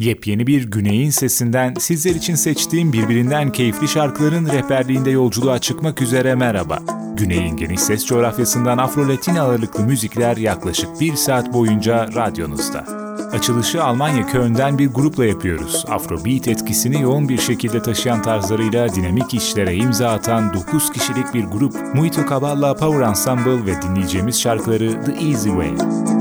Yepyeni bir Güney'in sesinden sizler için seçtiğim birbirinden keyifli şarkıların rehberliğinde yolculuğa çıkmak üzere merhaba. Güney'in geniş ses coğrafyasından Afro-Latin ağırlıklı müzikler yaklaşık bir saat boyunca radyonuzda. Açılışı Almanya Köln'den bir grupla yapıyoruz. Afrobeat etkisini yoğun bir şekilde taşıyan tarzlarıyla dinamik işlere imza atan 9 kişilik bir grup Muito Caballa Power Ensemble ve dinleyeceğimiz şarkıları The Easy Way.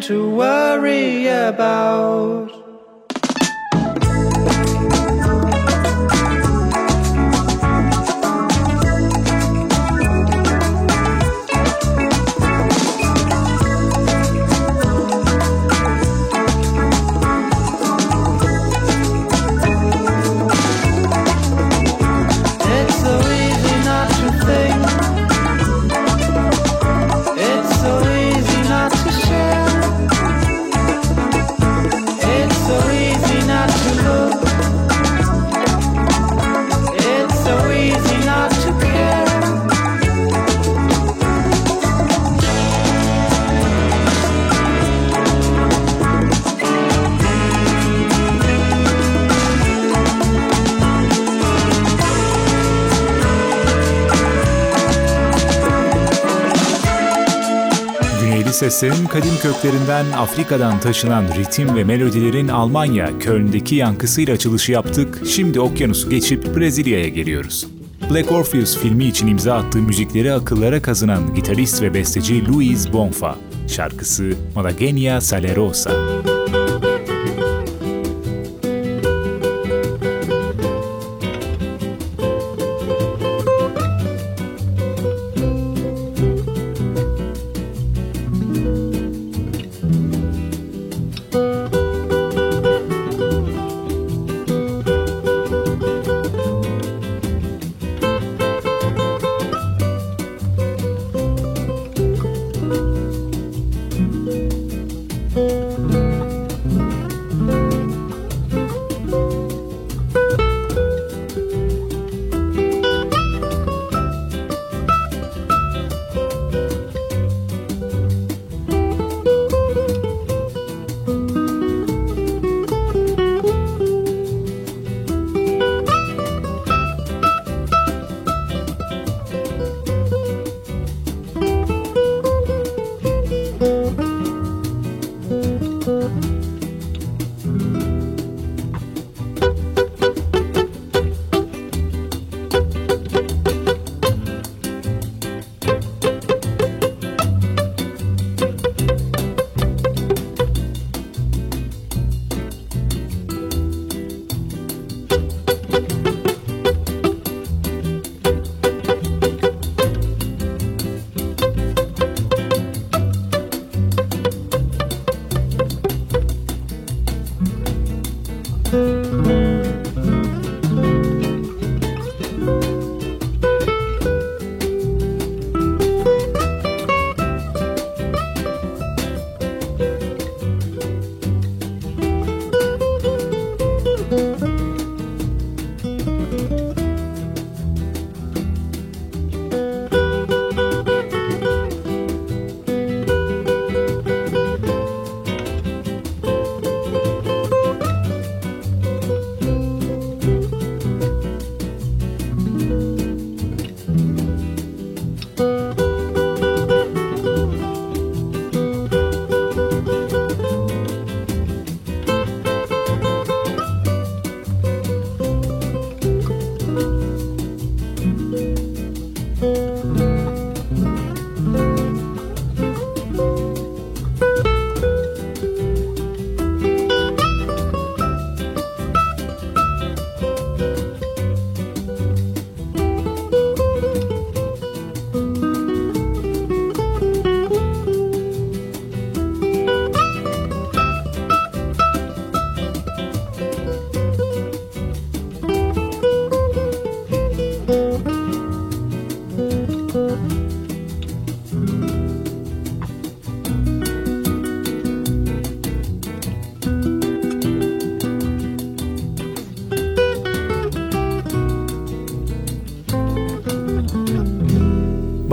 To worry about. Seslerin kadim köklerinden Afrika'dan taşınan ritim ve melodilerin Almanya, Köln'deki yankısıyla açılışı yaptık. Şimdi okyanusu geçip Brezilya'ya geliyoruz. Black Orpheus filmi için imza attığı müzikleri akıllara kazınan gitarist ve besteci Luis Bonfa. Şarkısı Malagenia Salerosa.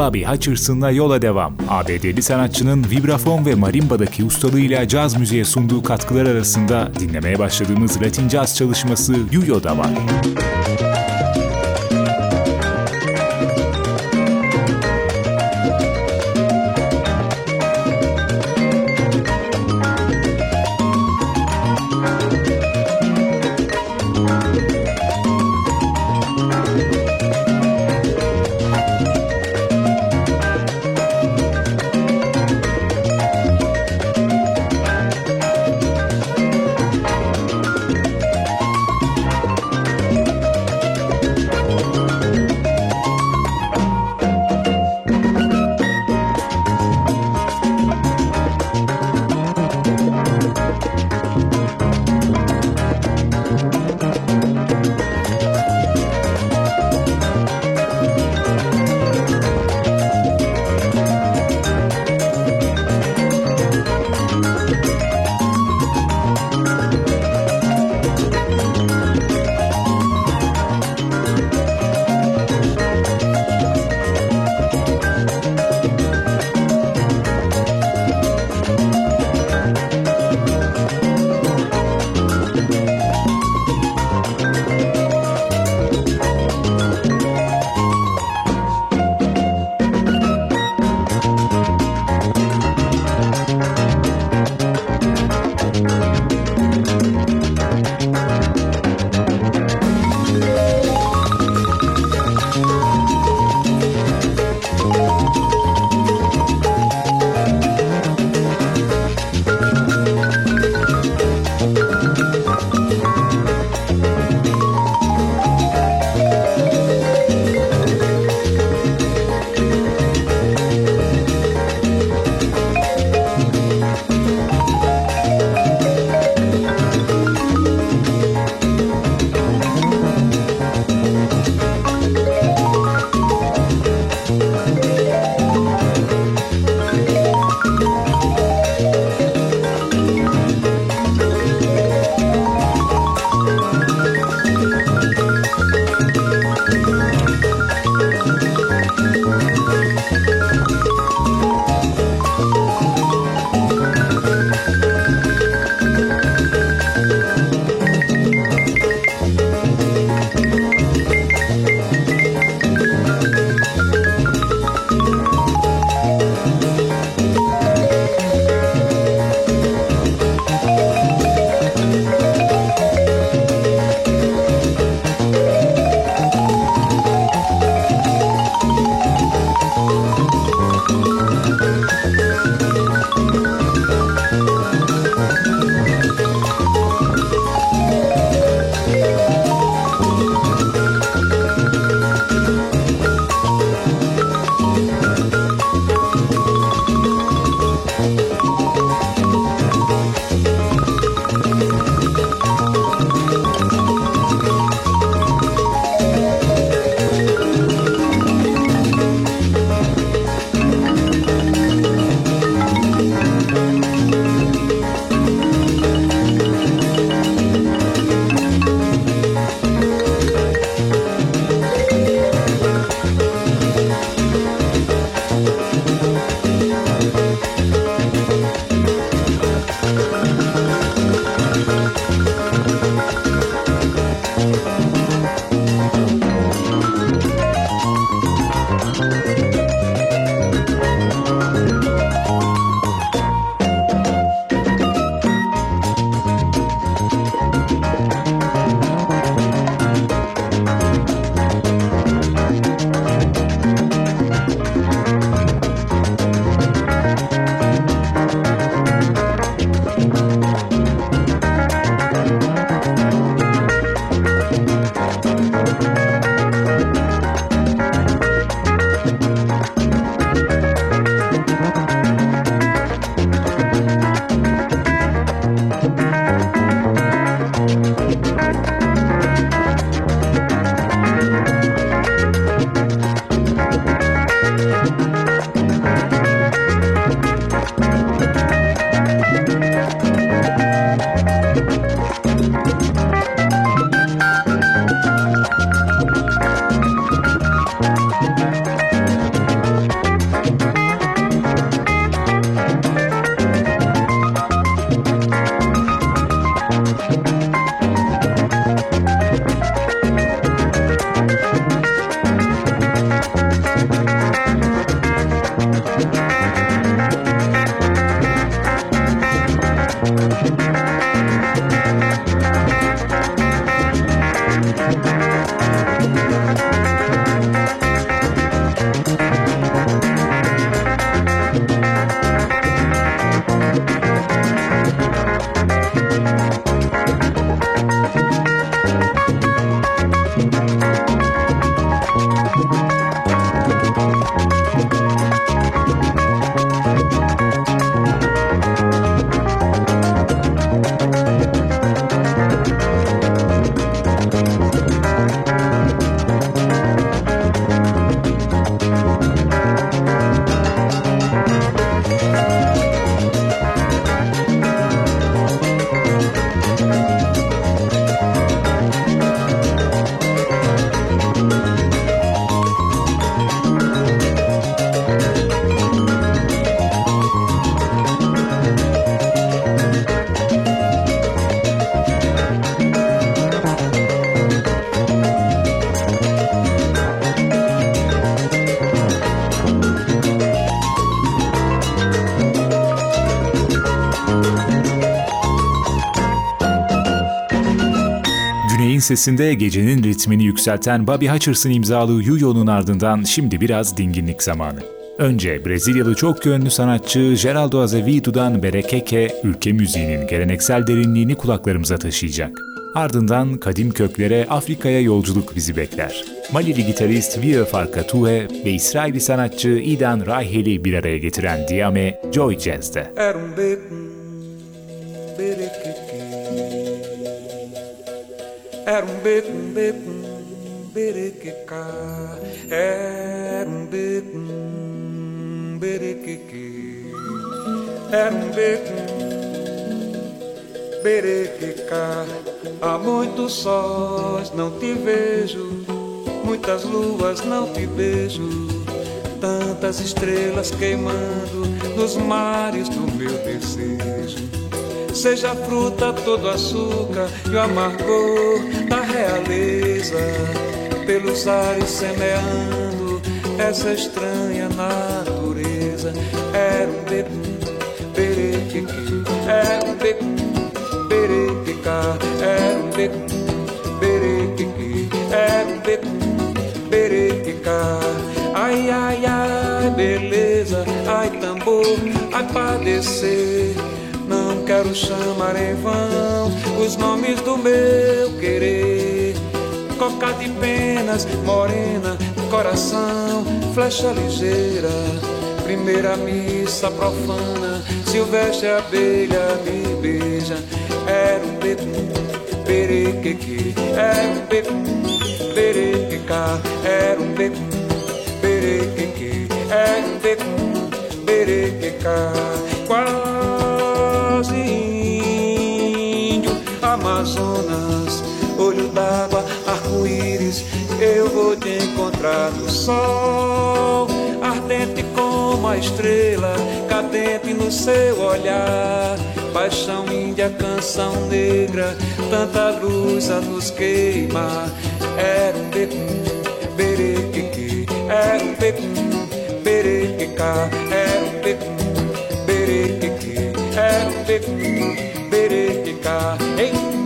Bobby Hutcherson'la yola devam. ABD'li sanatçının vibrafon ve marimbadaki ustalığıyla caz müziğe sunduğu katkılar arasında dinlemeye başladığımız Latin caz çalışması Yuyo da var. Sesinde gecenin ritmini yükselten Bobby Hutcherson imzalı Yuyo'nun ardından şimdi biraz dinginlik zamanı. Önce Brezilyalı çok yönlü sanatçı Geraldo Azevedo'dan Berekeke, ülke müziğinin geleneksel derinliğini kulaklarımıza taşıyacak. Ardından kadim köklere Afrika'ya yolculuk bizi bekler. Malili gitarist Via Farkatue ve İsraili sanatçı Idan Raheli bir araya getiren Diame, Joy Jazz'de. Era um beco, um beco, um berequecá. Era um beco, um berequeque. Era um beco, um berequecá. Há muitos sóis não te vejo, muitas luas não te beijo. Tantas estrelas queimando nos mares do meu desejo seja fruta todo açúcar e o amargor da realeza, pelos ares semeando essa estranha natureza. Era um bebum, berequiqui, era um bebum, berequicá, era um bebum, berequiqui, era um bebum, berequicá. Ai, ai, ai, beleza, ai, tambor, ai, padecer quero chamar em vão os nomes do meu querer. Coca de penas, morena, coração, flecha ligeira. Primeira missa profana, silvestre abelha me beija. Era um bebum, perequeque, era um bebum, perequeca, era um bebum, perequeque, era um bebum, perequeca. Qual Amazonas, olho d'água, arco-íris, eu vou te encontrar no sol, ardente como a estrela, cadente no seu olhar. Paixão índia, canção negra, tanta luz a nos queimar. Era um becum, berequiqui, era um becum, berequicá, era um becum bereca em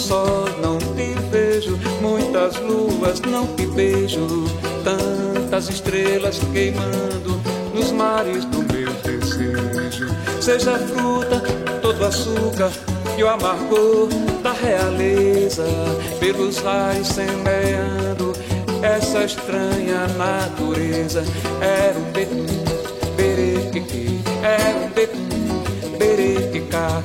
sol, não te vejo, muitas luas, não te beijo. Tantas estrelas queimando nos mares do meu desejo. Seja fruta, todo açúcar e o amargor da realeza, pelos raios semeando essa estranha natureza. Era um becum, berequiqui, era um becum, berequicá,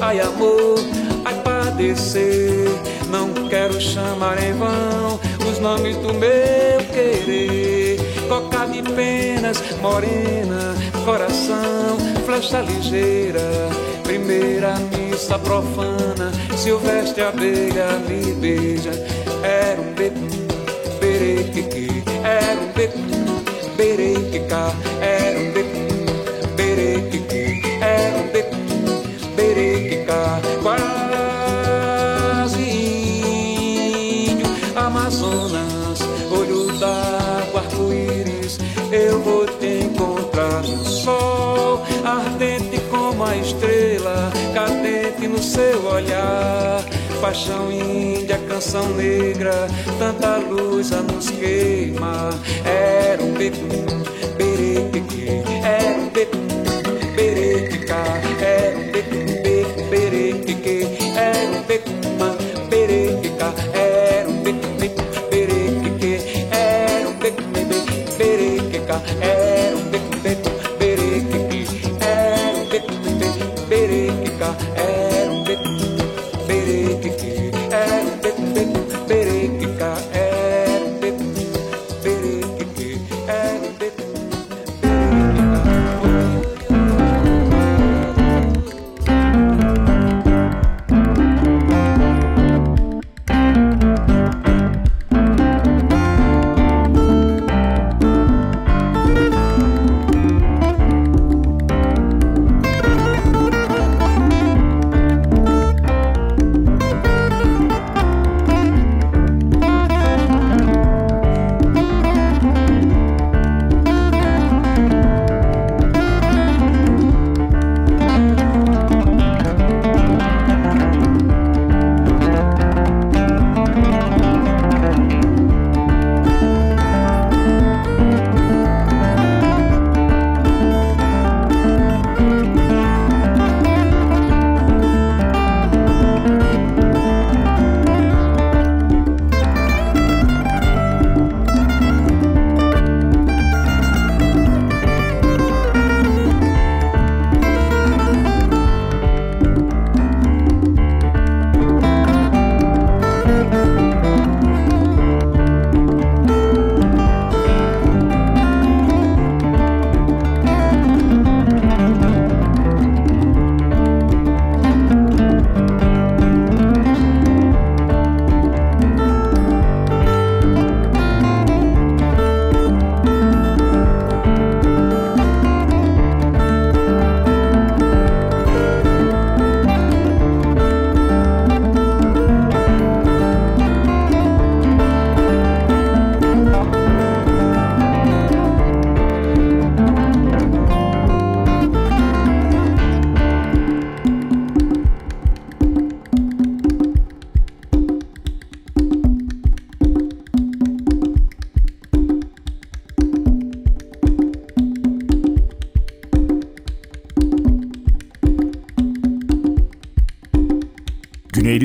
Ai, amor, ai, padecer. Não quero chamar em vão os nomes do meu querer. Coca de penas, morena, coração, flecha ligeira. Primeira missa profana, silvestre abelha me beija. Era um becum, berequiqui, era um becum Paixão índia, canção negra, tanta luz a nos queimar. Era um becum, bereque,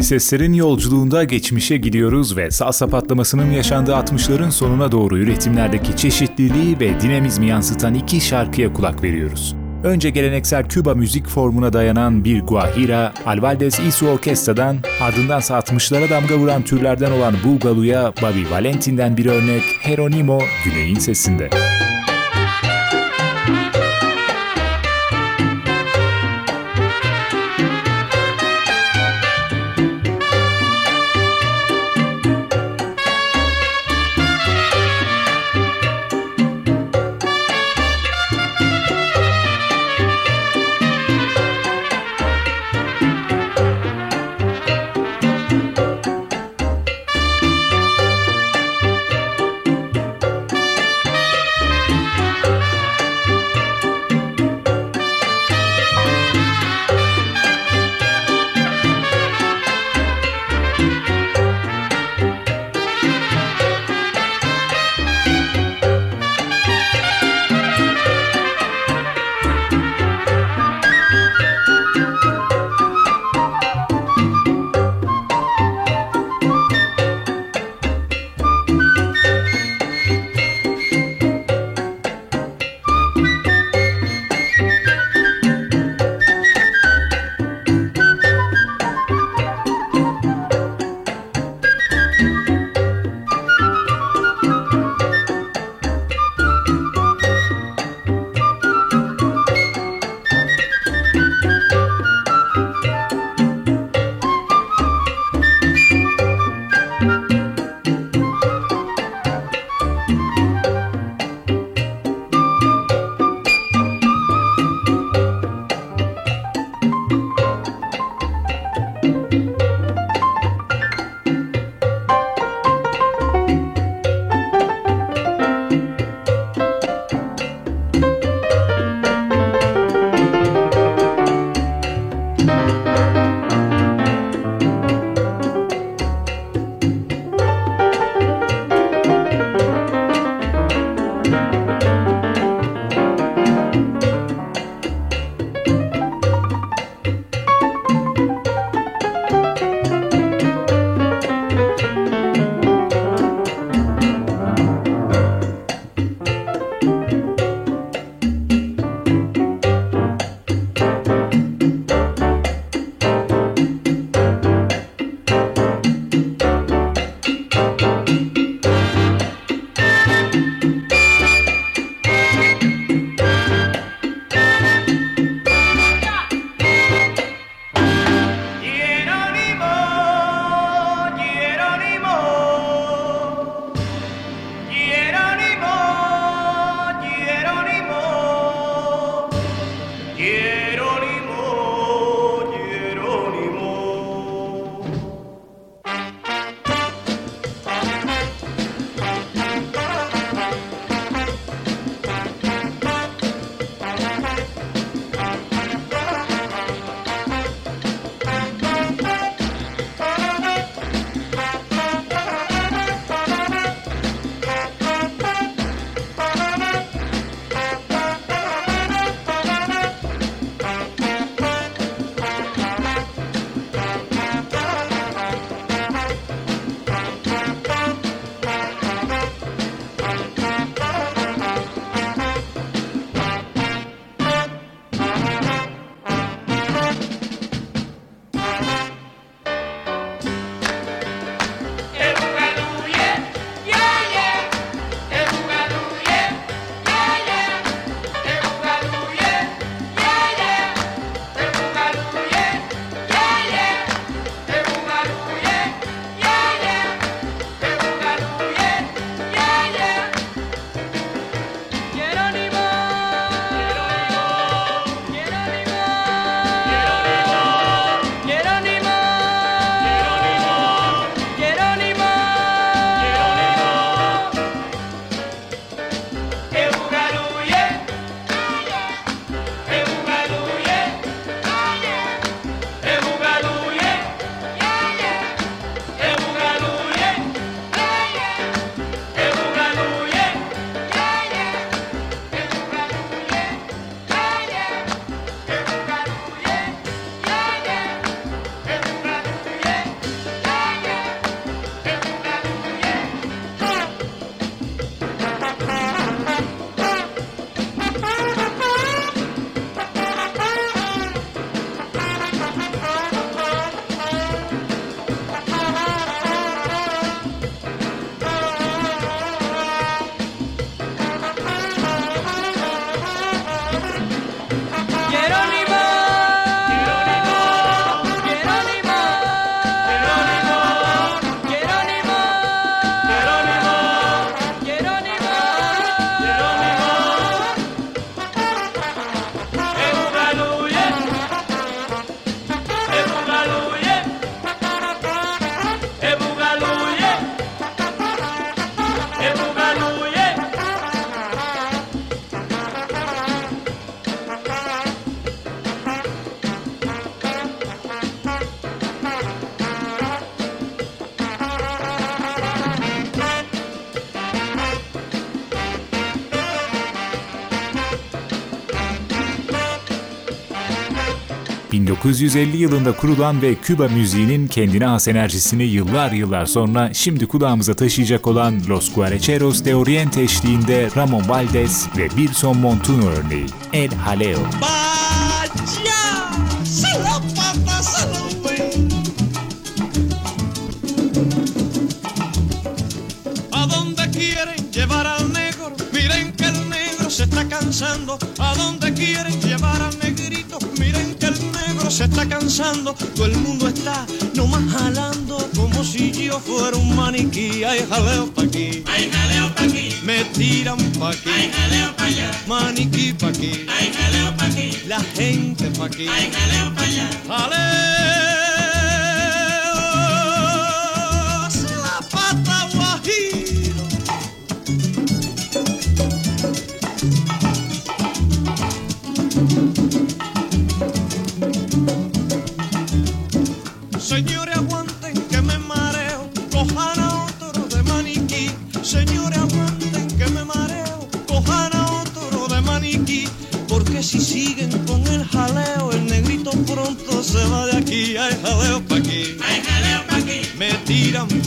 seslerin yolculuğunda geçmişe gidiyoruz ve salsa patlamasının yaşandığı 60'ların sonuna doğru üretimlerdeki çeşitliliği ve dinamizmi yansıtan iki şarkıya kulak veriyoruz. Önce geleneksel Küba müzik formuna dayanan bir guajira, Alvaldez Isu Orkestra'dan, ardından 60'lara damga vuran türlerden olan Bugalu'ya Bobby Valentin'den bir örnek Heronimo Güney'in sesinde. 1950 yılında kurulan ve Küba müziğinin kendine has enerjisini yıllar yıllar sonra şimdi kulağımıza taşıyacak olan Los Guaracheros de Oriente eşliğinde Ramon Valdez ve bir son Montuno örneği El Jaleo. Vaya, está cansando, todo el mundo está nomás jalando como si yo fuera un maniquí, hay jaleo pa' aquí, hay jaleo pa' aquí, me tiran pa' aquí, hay jaleo pa' allá, maniquí pa' aquí, hay jaleo pa' aquí, la gente pa' aquí, hay jaleo pa' allá, jaleo.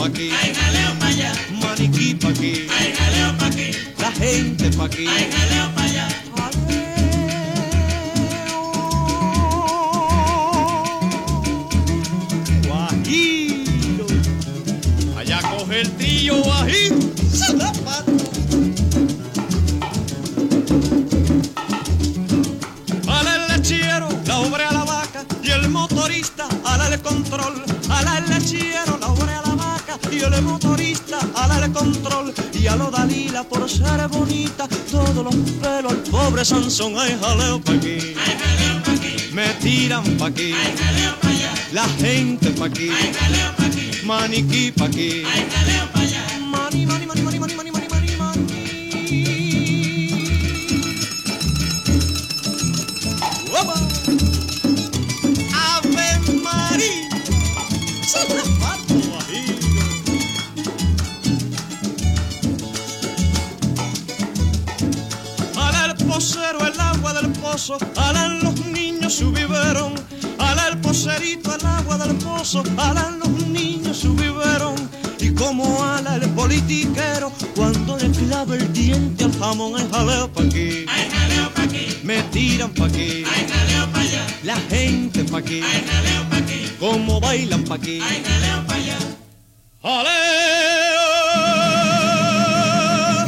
Pa' aquí, hay jaleo pa' allá, maniquí pa' aquí, hay jaleo pa' aquí, la gente pa' aquí, hay jaleo pa' allá. El motorista, ala el control y a lo Dalila por ser bonita, todos los pelos al pobre Sansón, hay jaleo pa' aquí, hay jaleo pa' aquí, me tiran pa' aquí, hay jaleo pa' allá, la gente pa' aquí, hay jaleo pa' aquí, maniquí pa' aquí, hay jaleo pa' pozo, alan los niños su biberón. Y como ala el politiquero, cuando le clava el diente al jamón, hay jaleo pa' aquí, hay jaleo pa' aquí, me tiran pa' aquí, hay jaleo pa' allá, la gente pa' aquí, hay jaleo pa' aquí, como bailan pa' aquí, hay jaleo pa' allá. ¡Jaleo!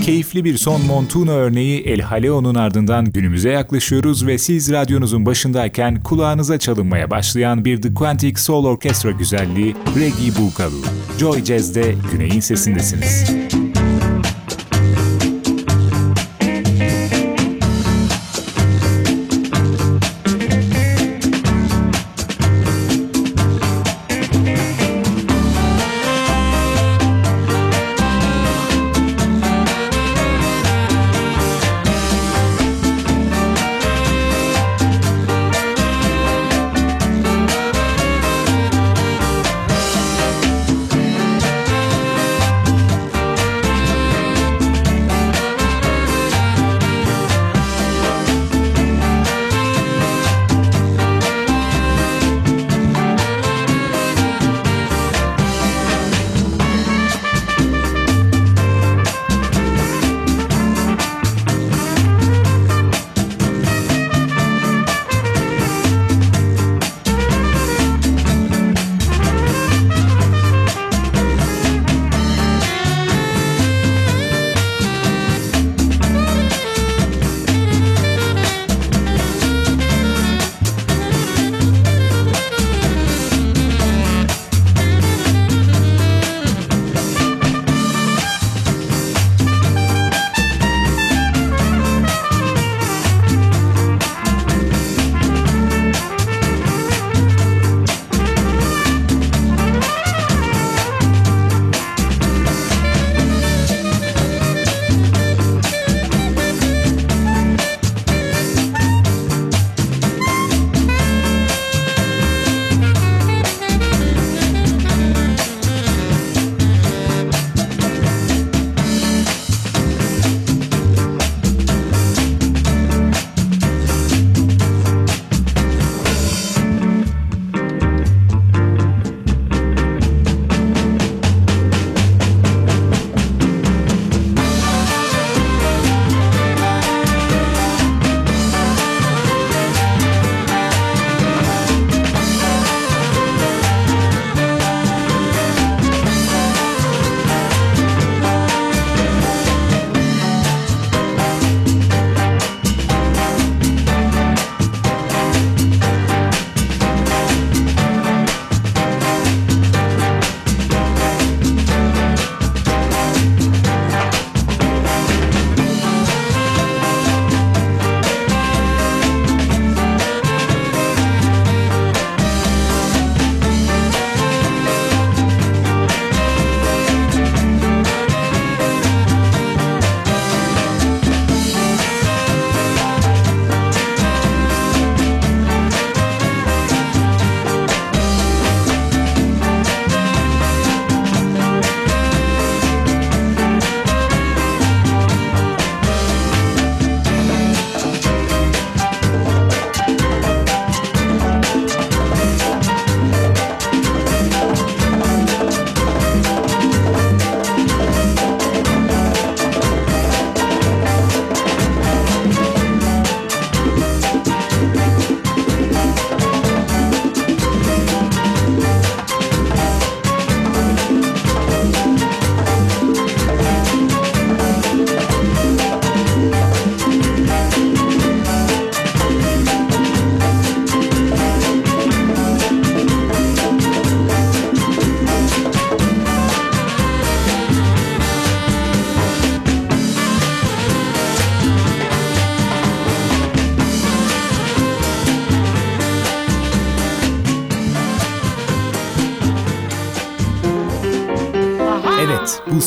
Keyifli bir son Montuna örneği El Haleo'nun ardından günümüze yaklaşıyoruz ve siz radyonuzun başındayken kulağınıza çalınmaya başlayan bir The Quantic Soul Orchestra güzelliği Reggae Bukalu. Joy Jazz'de Güney'in sesindesiniz.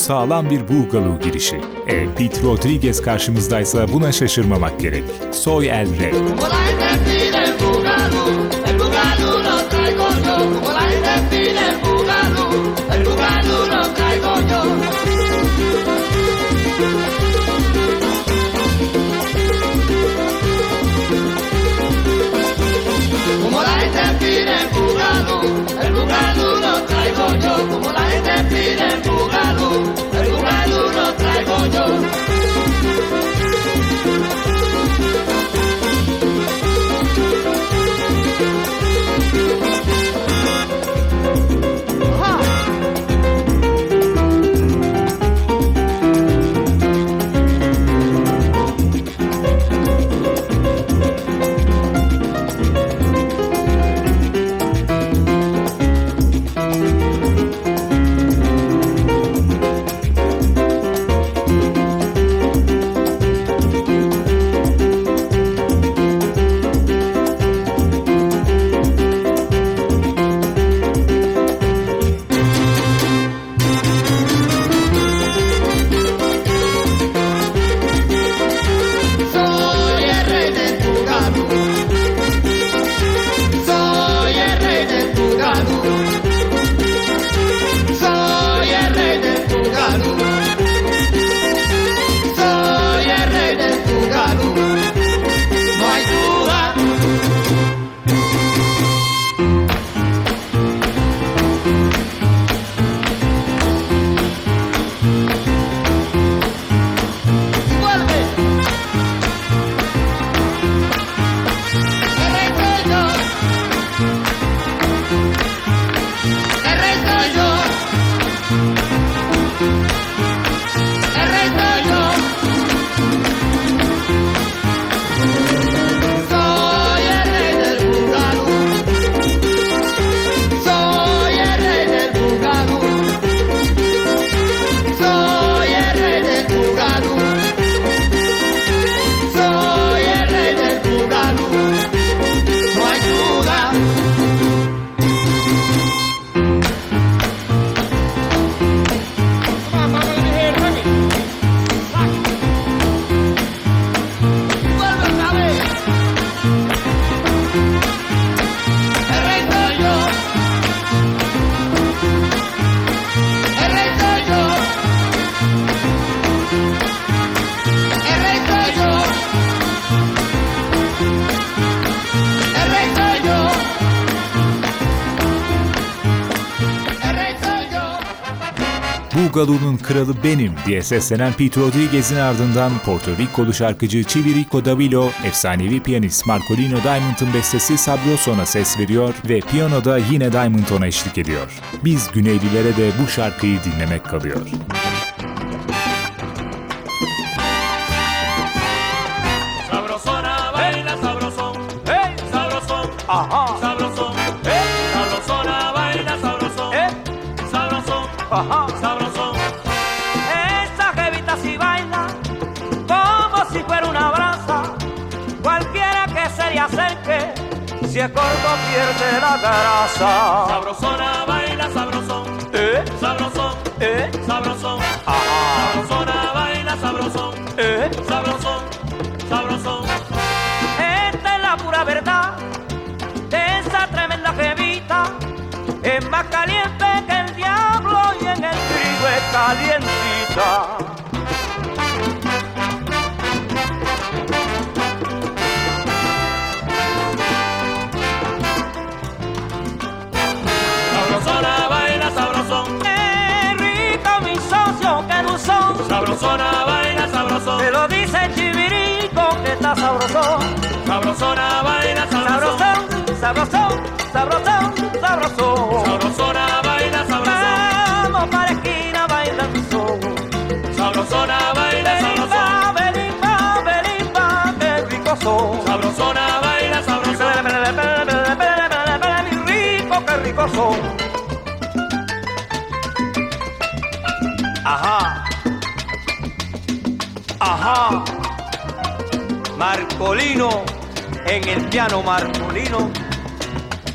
sağlam bir Boogaloo girişi. E, Pete Rodriguez karşımızdaysa buna şaşırmamak gerek. Soy El Rey. Bugaloo'nun kralı benim diye seslenen Pete Rodriguez'in ardından Porto Rikolu şarkıcı Chivirico Davilo, efsanevi piyanist Marcolino Diamond'ın bestesi Sabroson'a ses veriyor ve piyanoda yine Diamond ona eşlik ediyor. Biz Güneylilere de bu şarkıyı dinlemek kalıyor. grasa. Sabrosona baila. Sabrosona baila sabroso. Te lo dice el chivirico que está sabroso. Sabrosona baila sabroso. Sabrosón, sabrosón, sabrosón, Sabrosona baila sabroso. Vamos para esquina bailando son. Sabrosona baila sabroso. Belimba, belimba, qué rico son. Sabrosona baila sabroso. Qué rico son. Marcolino, en el piano Marcolino,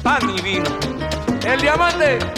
pan y vino. El diamante.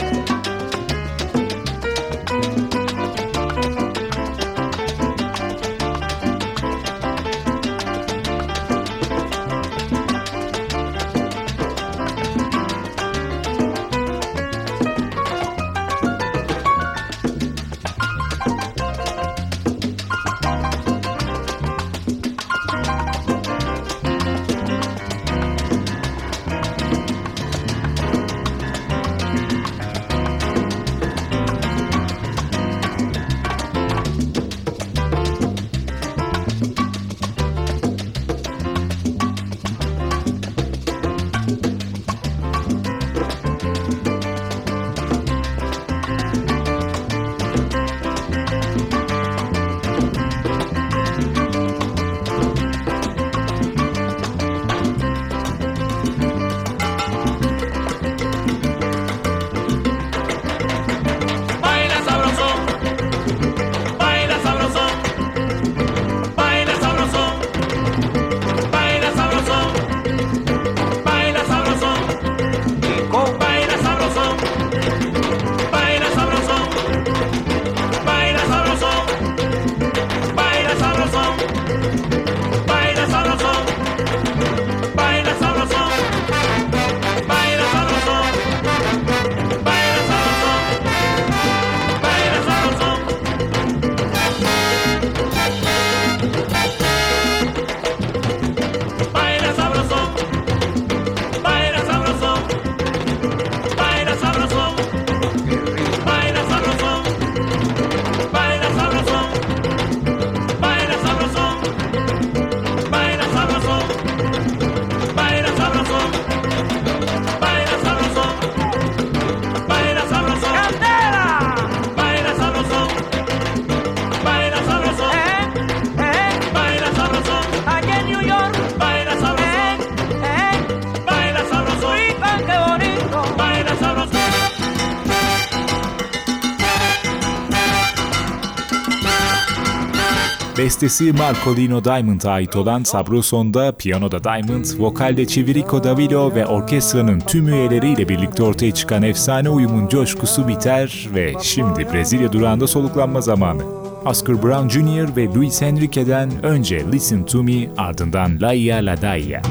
Bestesi Marcolino Diamond'a ait olan Sabroson'da piyanoda Diamond, vokalde Chivirico Davilo ve orkestranın tüm üyeleriyle birlikte ortaya çıkan efsane uyumun coşkusu biter ve şimdi Brezilya durağında soluklanma zamanı. Oscar Brown Jr. ve Luis Enrique'den önce Listen To Me ardından La Ia La Daia.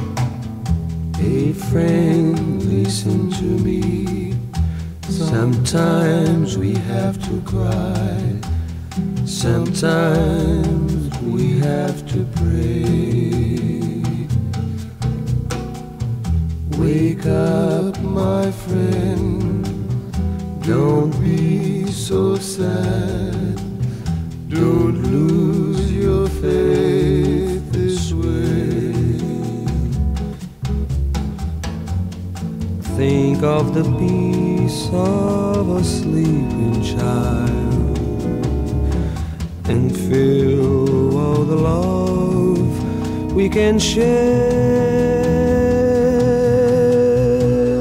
Hey friend, listen to me. Sometimes we have to cry. Sometimes to pray. Wake up, my friend. Don't be so sad. Don't lose your faith this way. Think of the peace of a sleeping child and feel all the love we can share.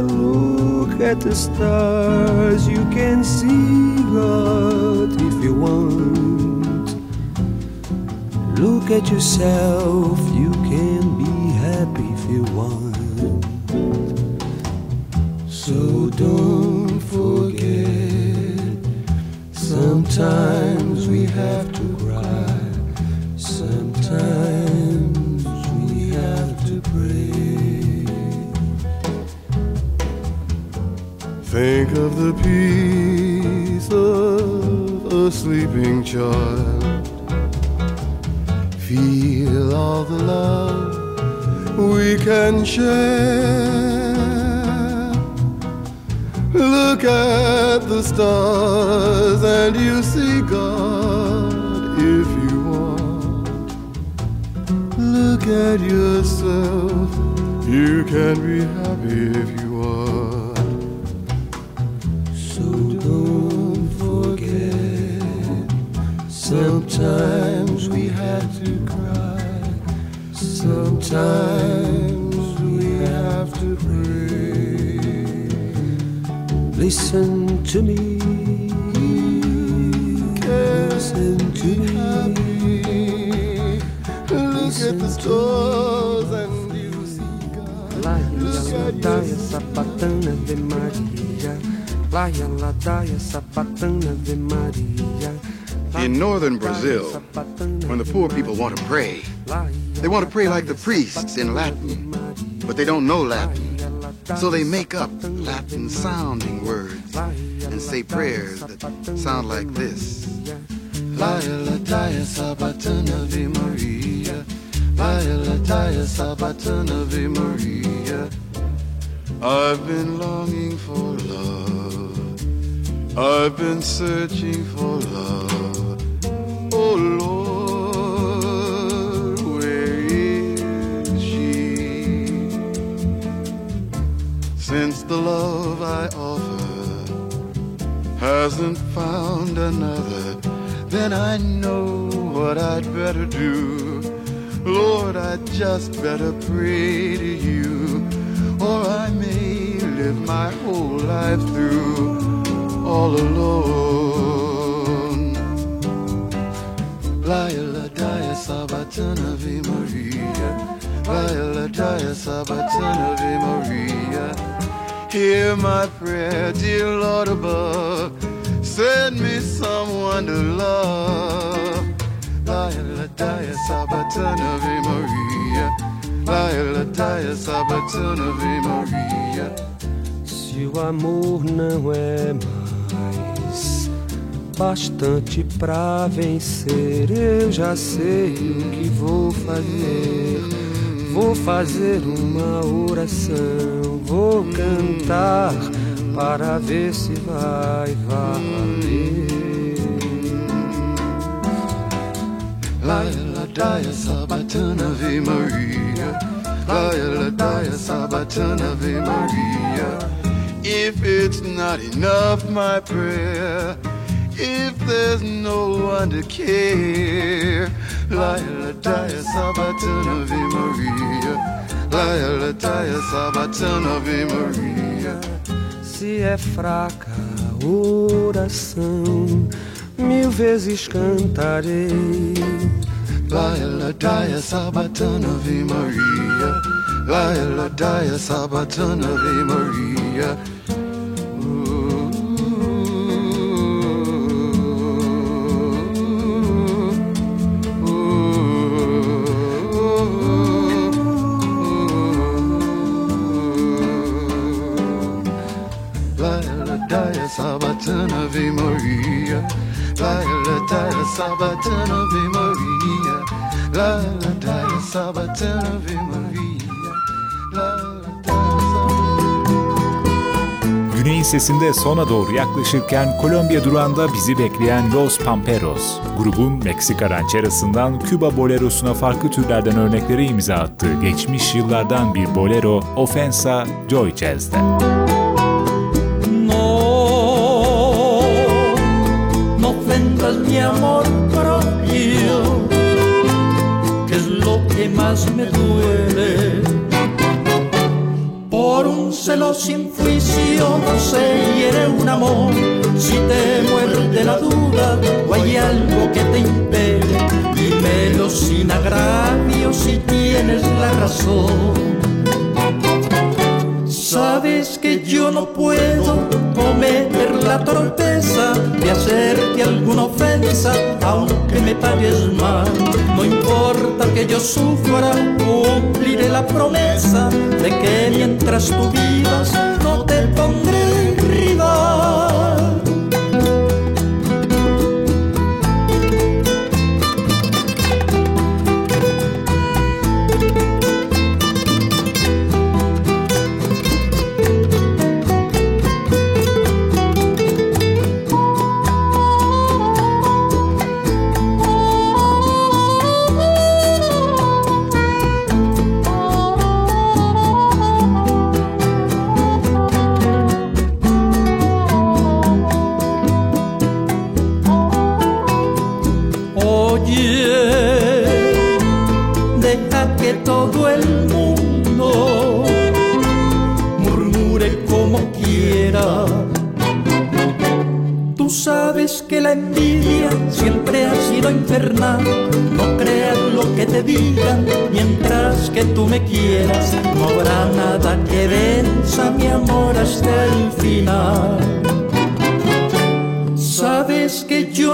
Look at the stars, you can see God if you want. Look at yourself, you can be happy if you want. So don't forget, sometimes we have to Think of the peace of a sleeping child. Feel all the love we can share. Look at the stars and you see God if you want. Look at yourself, you can be happy if you sometimes we have to cry, sometimes we have to pray. Listen to me, listen to me. Look at the stars and you see God. Laia, ladaia, sapatana de Maria. Laia, ladaia, sapatana de Maria. In northern Brazil, when the poor people want to pray, they want to pray like the priests in Latin, but they don't know Latin. So they make up Latin sounding words and say prayers that sound like this. Laia, ladaia, sabatana de Maria. Laia, ladaia, sabatana de Maria. I've been longing for love. I've been searching for love. Since the love I offer hasn't found another, then I know what I'd better do. Lord, I'd just better pray to you, or I may live my whole life through all alone. Laia la dia sabatana Ave Maria. Laia la dia sabatana Ave Maria. Hear my prayer, dear Lord above. Send me someone to love. Laia la dia sabatana Ave Maria. Laia la dia sabatana Ave Maria. Se o amor não é mais bastante pra vencer, eu já sei o que vou fazer. Vou fazer uma oração, vou cantar para ver se vai valer. Laia la dia sabatana Ave Maria. Laia la dia sabatana Ave Maria. If it's not enough, my prayer, if there's no one to care, Laia la dia sabatana Ave Maria. Laia la dia sabatana Ave Maria. Se é fraca a oração, mil vezes cantarei. Laila Dia Sabatana Ave Maria. Laila Dia Sabatana Ave Maria. Sabatana Ave Maria. Laila Dia Sabatana Ave Maria. Güney'in sesinde sona doğru yaklaşırken Kolombiya durağında bizi bekleyen Los Pamperos, grubun Meksika rancherasından Küba bolerosuna farklı türlerden örneklere imza attığı geçmiş yıllardan bir bolero Ofensa Joy Jazz'de. mi amor más me duele. Por un celo sin juicio no se hiere un amor, si te muerde la duda o hay algo que te impele, dímelo sin agravio si tienes la razón. Sabes que yo no puedo cometer la torpeza de hacerte alguna ofensa, aunque me pagues mal. No importa que yo sufra, cumpliré la promesa de que mientras tú vivas no te pondré rival.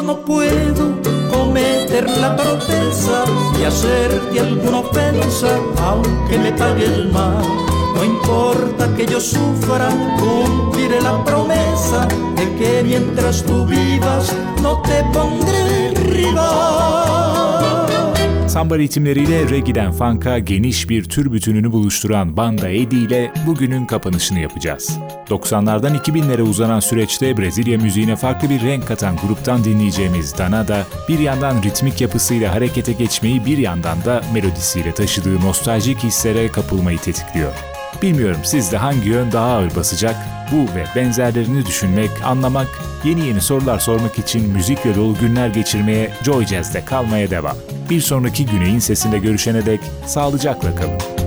No puedo cometer la torpeza y hacerte alguna ofensa, aunque me pague el mal. No importa que yo sufra, cumpliré la promesa de que mientras tú vivas no te pondré Samba ritimleriyle reggae'den funk'a geniş bir tür bütününü buluşturan Banda Eddie ile bugünün kapanışını yapacağız. 90'lardan 2000'lere uzanan süreçte Brezilya müziğine farklı bir renk katan gruptan dinleyeceğimiz Danada, bir yandan ritmik yapısıyla harekete geçmeyi bir yandan da melodisiyle taşıdığı nostaljik hislere kapılmayı tetikliyor. Bilmiyorum sizde hangi yön daha ağır basacak? Bu ve benzerlerini düşünmek, anlamak, yeni yeni sorular sormak için müzikle dolu günler geçirmeye Joy Jazz'de kalmaya devam. Bir sonraki Güney'in sesinde görüşene dek sağlıcakla kalın.